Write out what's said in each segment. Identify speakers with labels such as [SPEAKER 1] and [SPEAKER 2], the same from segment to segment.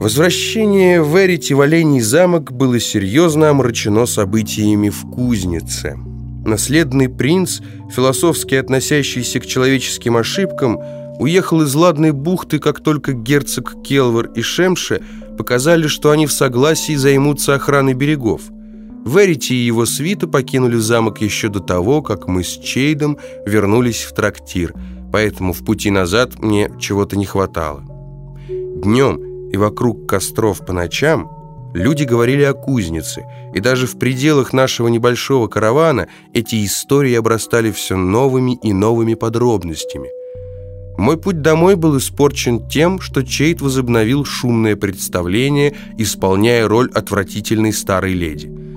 [SPEAKER 1] Возвращение Верити в Оленей замок было серьезно омрачено событиями в Кузнице. Наследный принц, философски относящийся к человеческим ошибкам, уехал из Ладной бухты, как только герцог Келвар и Шемше показали, что они в согласии займутся охраной берегов. Верити и его свита покинули замок еще до того, как мы с Чейдом вернулись в трактир, поэтому в пути назад мне чего-то не хватало. Днем и вокруг костров по ночам люди говорили о кузнице, и даже в пределах нашего небольшого каравана эти истории обрастали все новыми и новыми подробностями. Мой путь домой был испорчен тем, что Чейт возобновил шумное представление, исполняя роль отвратительной старой леди.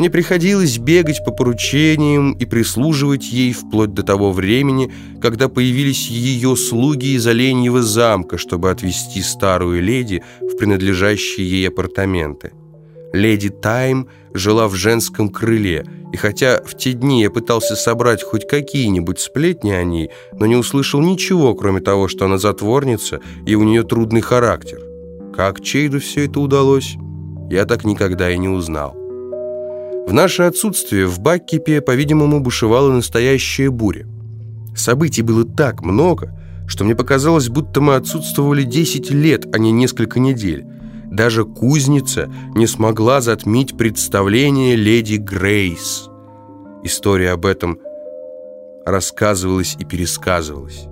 [SPEAKER 1] Мне приходилось бегать по поручениям и прислуживать ей вплоть до того времени, когда появились ее слуги из Оленьего замка, чтобы отвезти старую леди в принадлежащие ей апартаменты. Леди Тайм жила в женском крыле, и хотя в те дни я пытался собрать хоть какие-нибудь сплетни о ней, но не услышал ничего, кроме того, что она затворница и у нее трудный характер. Как Чейду все это удалось, я так никогда и не узнал. В наше отсутствие в Баккипе, по-видимому, бушевала настоящая буря. Событий было так много, что мне показалось, будто мы отсутствовали 10 лет, а не несколько недель. Даже кузница не смогла затмить представление леди Грейс. История об этом рассказывалась и пересказывалась.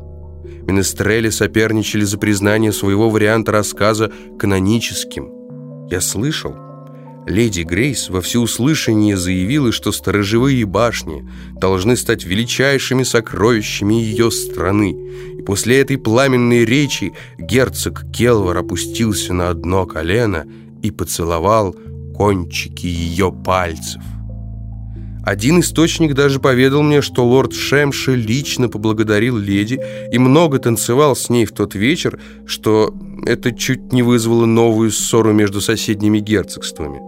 [SPEAKER 1] Менестрели соперничали за признание своего варианта рассказа каноническим. Я слышал, Леди Грейс во всеуслышание заявила, что сторожевые башни должны стать величайшими сокровищами ее страны. И после этой пламенной речи герцог Келвар опустился на одно колено и поцеловал кончики ее пальцев. Один источник даже поведал мне, что лорд Шемши лично поблагодарил леди и много танцевал с ней в тот вечер, что это чуть не вызвало новую ссору между соседними герцогствами.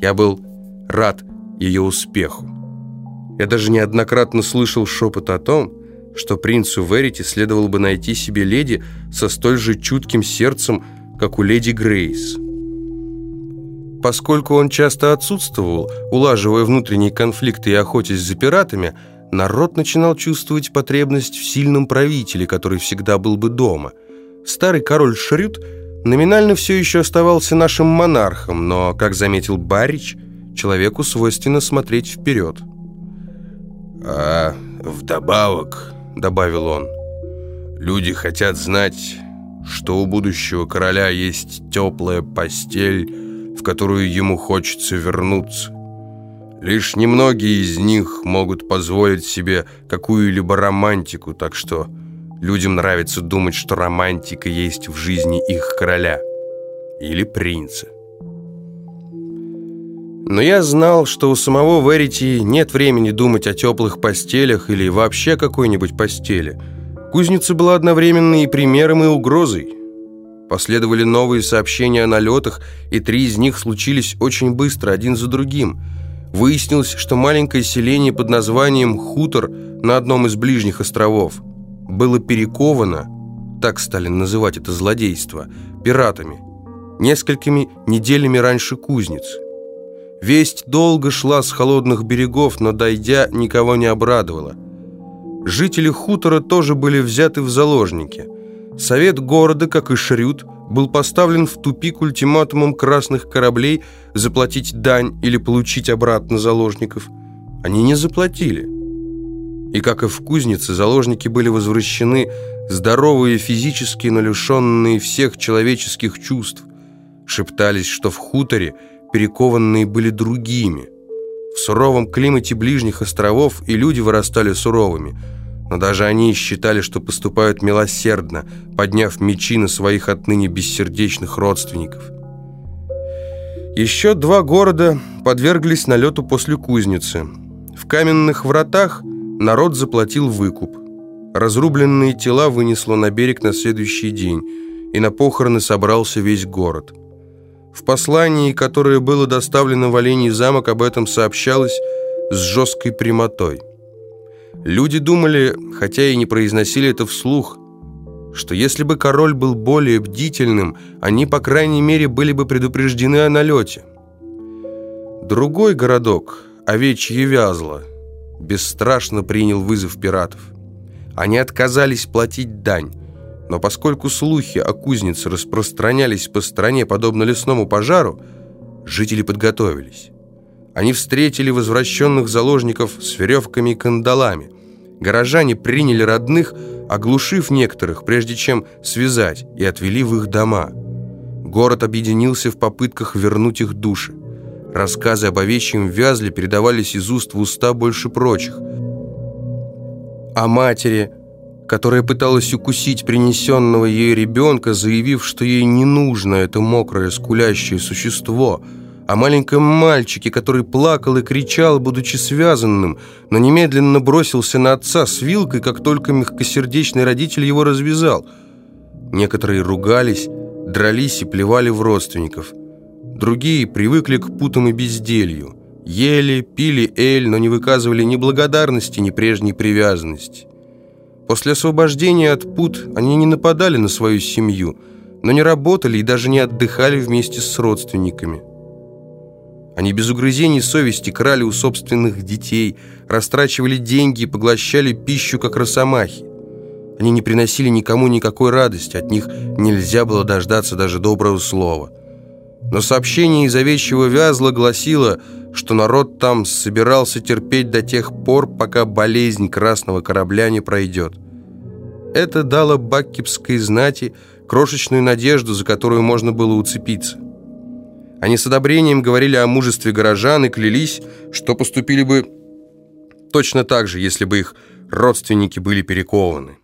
[SPEAKER 1] Я был рад ее успеху. Я даже неоднократно слышал шепот о том, что принцу Верити следовало бы найти себе леди со столь же чутким сердцем, как у леди Грейс. Поскольку он часто отсутствовал, улаживая внутренние конфликты и охотясь за пиратами, народ начинал чувствовать потребность в сильном правителе, который всегда был бы дома. Старый король Шрют – Номинально все еще оставался нашим монархом, но, как заметил Барич, человеку свойственно смотреть вперед. «А вдобавок», — добавил он, — «люди хотят знать, что у будущего короля есть теплая постель, в которую ему хочется вернуться. Лишь немногие из них могут позволить себе какую-либо романтику, так что...» Людям нравится думать, что романтика есть в жизни их короля или принца. Но я знал, что у самого Верити нет времени думать о теплых постелях или вообще какой-нибудь постели. Кузница была одновременно и примером, и угрозой. Последовали новые сообщения о налетах, и три из них случились очень быстро, один за другим. Выяснилось, что маленькое селение под названием Хутор на одном из ближних островов – было перековано, так стали называть это злодейство, пиратами, несколькими неделями раньше кузниц. Весть долго шла с холодных берегов, но, дойдя, никого не обрадовала. Жители хутора тоже были взяты в заложники. Совет города, как и Шрют, был поставлен в тупик ультиматумом красных кораблей заплатить дань или получить обратно заложников. Они не заплатили. И, как и в кузнице, заложники были возвращены здоровые физически, но лишенные всех человеческих чувств. Шептались, что в хуторе перекованные были другими. В суровом климате ближних островов и люди вырастали суровыми, но даже они считали, что поступают милосердно, подняв мечи на своих отныне бессердечных родственников. Еще два города подверглись налету после кузницы. В каменных вратах – Народ заплатил выкуп. Разрубленные тела вынесло на берег на следующий день, и на похороны собрался весь город. В послании, которое было доставлено в Олений замок, об этом сообщалось с жесткой прямотой. Люди думали, хотя и не произносили это вслух, что если бы король был более бдительным, они, по крайней мере, были бы предупреждены о налете. Другой городок, Овечье Вязло, бесстрашно принял вызов пиратов. Они отказались платить дань, но поскольку слухи о кузнице распространялись по стране подобно лесному пожару, жители подготовились. Они встретили возвращенных заложников с веревками и кандалами. Горожане приняли родных, оглушив некоторых, прежде чем связать, и отвели в их дома. Город объединился в попытках вернуть их души. Рассказы об овечьем вязле передавались из уст в уста больше прочих. О матери, которая пыталась укусить принесенного ей ребенка, заявив, что ей не нужно это мокрое скулящее существо, о маленьком мальчике, который плакал и кричал, будучи связанным, но немедленно бросился на отца с вилкой, как только мягкосердечный родитель его развязал. Некоторые ругались, дрались и плевали в родственников – Другие привыкли к путам и безделью. Ели, пили эль, но не выказывали ни благодарности, ни прежней привязанности. После освобождения от пут они не нападали на свою семью, но не работали и даже не отдыхали вместе с родственниками. Они без угрызений совести крали у собственных детей, растрачивали деньги и поглощали пищу, как росомахи. Они не приносили никому никакой радости, от них нельзя было дождаться даже доброго слова – но сообщение из овечьего вязла гласило, что народ там собирался терпеть до тех пор, пока болезнь красного корабля не пройдет. Это дало баккипской знати крошечную надежду, за которую можно было уцепиться. Они с одобрением говорили о мужестве горожан и клялись, что поступили бы точно так же, если бы их родственники были перекованы.